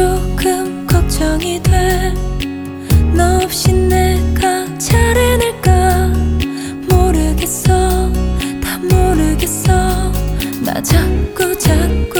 조금 걱정이 돼 너 없이 내가 잘 해낼까? 모르겠어. 다 모르겠어. 나 자꾸 자꾸